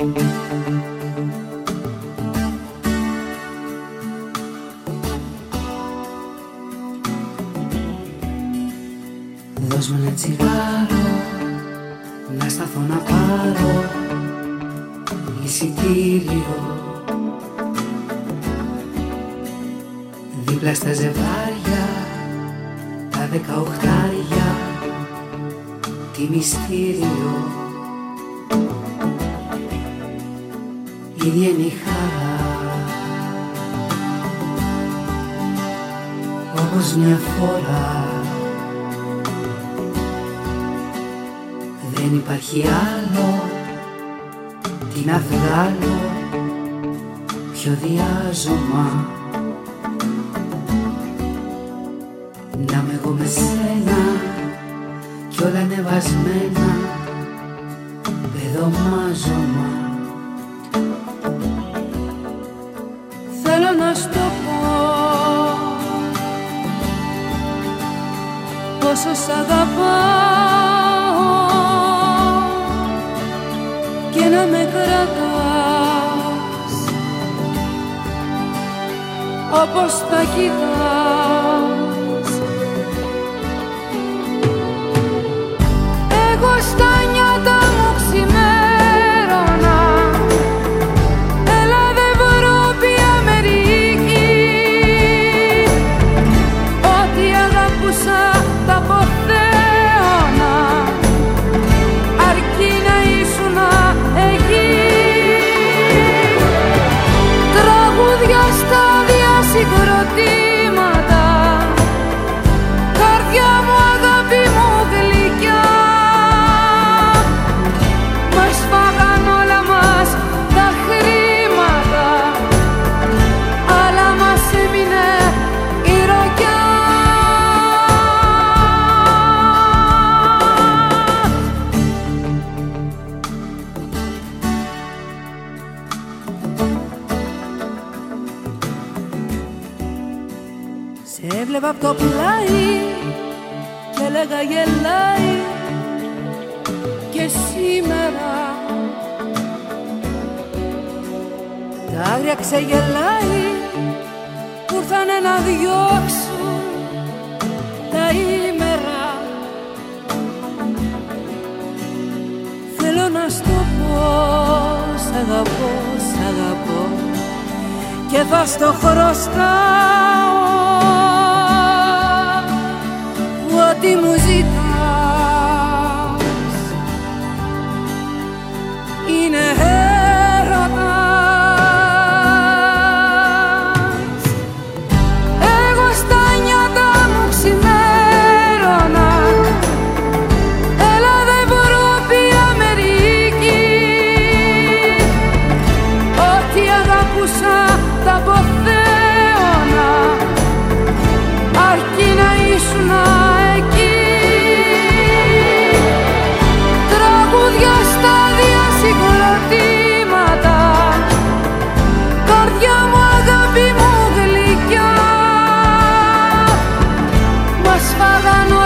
Δώσ' μου ένα τσιγάρο Να σταθώ να πάρω Εισιτήριο Δίπλα στα ζευγάρια Τα δεκαοχτάρια Τι μυστήριο. Ίδια είναι η χαρά Όπως μια φορά. Δεν υπάρχει άλλο Τι να βγάλω Πιο διάζωμα. Να με εγώ με σένα Κι όλα ανεβασμένα Παιδομάζωμα Θέλω να σου το πω. Πόσο σ' αγαπάω να με κρατάς. Όπως τα κοιτάς Σε έβλεπα από το πλάι και έλεγα γελάει. Και σήμερα τα άγρια ξεγελάει. Που ήρθανε να διώξουν τα ήμερα. Θέλω να σου το πω, σ' αγαπώ, σ' αγαπώ και θα στο χρωστάω. Που ό,τι μου sfavano